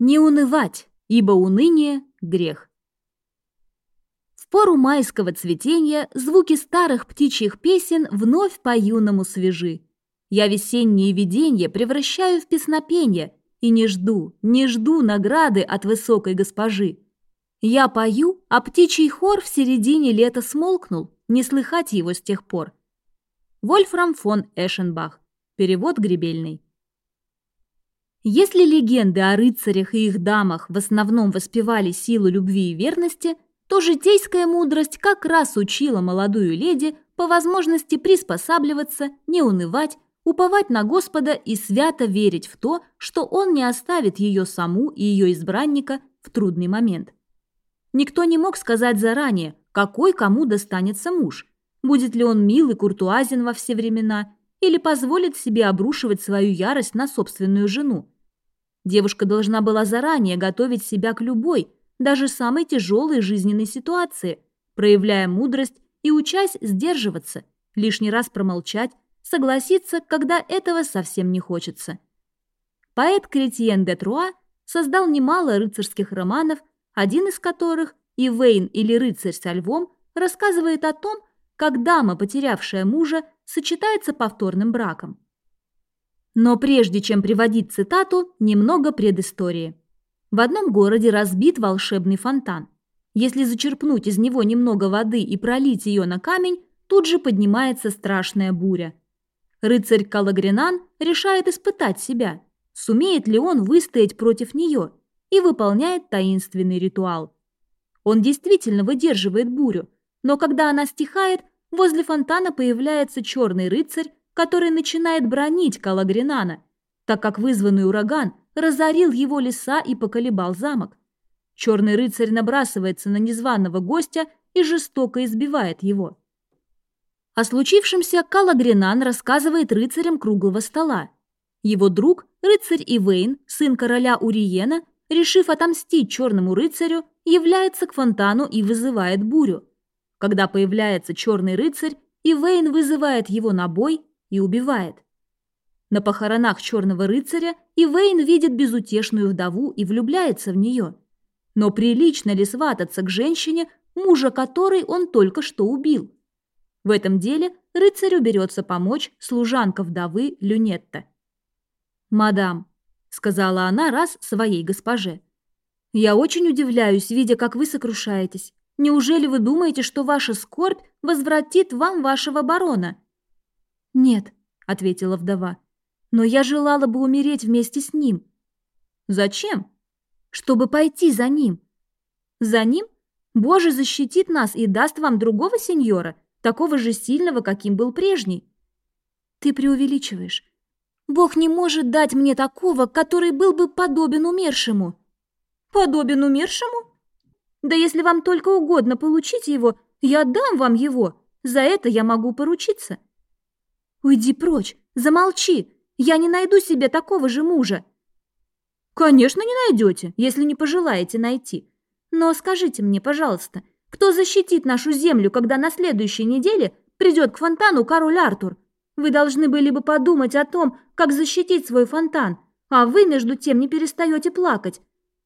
Не унывать, ибо уныние – грех. В пору майского цветения звуки старых птичьих песен вновь по-юному свежи. Я весенние видения превращаю в песнопенье и не жду, не жду награды от высокой госпожи. Я пою, а птичий хор в середине лета смолкнул, не слыхать его с тех пор. Вольфрам фон Эшенбах. Перевод гребельный. Если легенды о рыцарях и их дамах в основном воспевали силу любви и верности, то житейская мудрость как раз учила молодую леди по возможности приспосабливаться, не унывать, уповать на Господа и свято верить в то, что Он не оставит ее саму и ее избранника в трудный момент. Никто не мог сказать заранее, какой кому достанется муж, будет ли он мил и куртуазен во все времена или позволит себе обрушивать свою ярость на собственную жену. Девушка должна была заранее готовить себя к любой, даже самой тяжелой жизненной ситуации, проявляя мудрость и учась сдерживаться, лишний раз промолчать, согласиться, когда этого совсем не хочется. Поэт Кретьен де Труа создал немало рыцарских романов, один из которых, «Ивейн или рыцарь со львом», рассказывает о том, как дама, потерявшая мужа, сочетается повторным браком. Но прежде чем приводить цитату, немного предыстории. В одном городе разбит волшебный фонтан. Если зачерпнуть из него немного воды и пролить ее на камень, тут же поднимается страшная буря. Рыцарь Калагренан решает испытать себя, сумеет ли он выстоять против нее, и выполняет таинственный ритуал. Он действительно выдерживает бурю, но когда она стихает, возле фонтана появляется черный рыцарь, который начинает бронить Калагренана, так как вызванный ураган разорил его леса и поколебал замок. Черный рыцарь набрасывается на незваного гостя и жестоко избивает его. О случившемся Калагренан рассказывает рыцарям круглого стола. Его друг, рыцарь Ивейн, сын короля Уриена, решив отомстить черному рыцарю, является к фонтану и вызывает бурю. Когда появляется черный рыцарь, Ивейн вызывает его на бой и убивает. На похоронах черного рыцаря Ивейн видит безутешную вдову и влюбляется в нее. Но прилично ли свататься к женщине, мужа которой он только что убил? В этом деле рыцарю берется помочь служанка вдовы Люнетта. «Мадам», — сказала она раз своей госпоже, — «я очень удивляюсь, видя, как вы сокрушаетесь. Неужели вы думаете, что ваша скорбь возвратит вам вашего барона?» «Нет», — ответила вдова, — «но я желала бы умереть вместе с ним». «Зачем?» «Чтобы пойти за ним». «За ним? Боже защитит нас и даст вам другого сеньора, такого же сильного, каким был прежний». «Ты преувеличиваешь. Бог не может дать мне такого, который был бы подобен умершему». «Подобен умершему?» Да если вам только угодно получить его, я дам вам его. За это я могу поручиться. Уйди прочь, замолчи. Я не найду себе такого же мужа. Конечно, не найдете, если не пожелаете найти. Но скажите мне, пожалуйста, кто защитит нашу землю, когда на следующей неделе придет к фонтану король Артур? Вы должны были бы подумать о том, как защитить свой фонтан, а вы, между тем, не перестаете плакать.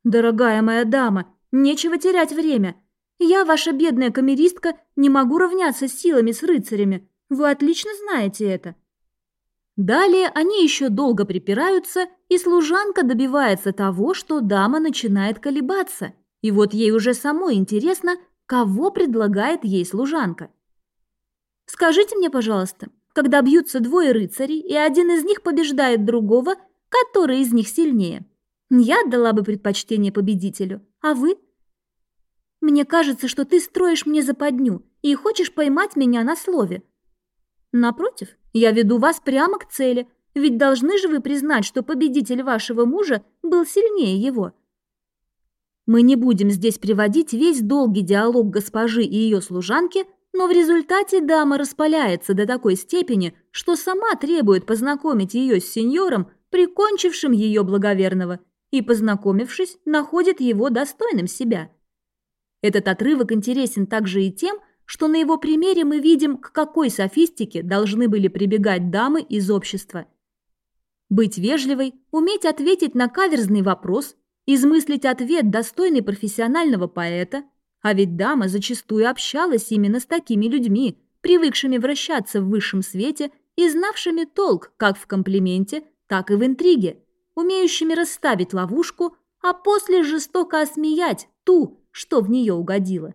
Дорогая моя дама, Нечего терять время. Я, ваша бедная камеристка, не могу равняться силами с рыцарями. Вы отлично знаете это». Далее они еще долго припираются, и служанка добивается того, что дама начинает колебаться. И вот ей уже самой интересно, кого предлагает ей служанка. «Скажите мне, пожалуйста, когда бьются двое рыцарей, и один из них побеждает другого, который из них сильнее?» Я отдала бы предпочтение победителю. А вы? Мне кажется, что ты строишь мне западню и хочешь поймать меня на слове. Напротив, я веду вас прямо к цели, ведь должны же вы признать, что победитель вашего мужа был сильнее его. Мы не будем здесь приводить весь долгий диалог госпожи и ее служанки, но в результате дама распаляется до такой степени, что сама требует познакомить ее с сеньором, прикончившим ее благоверного, и, познакомившись, находит его достойным себя. Этот отрывок интересен также и тем, что на его примере мы видим, к какой софистике должны были прибегать дамы из общества. Быть вежливой, уметь ответить на каверзный вопрос измыслить ответ, достойный профессионального поэта, а ведь дама зачастую общалась именно с такими людьми, привыкшими вращаться в высшем свете и знавшими толк как в комплименте, так и в интриге, умеющими расставить ловушку, а после жестоко осмеять ту, что в нее угодила.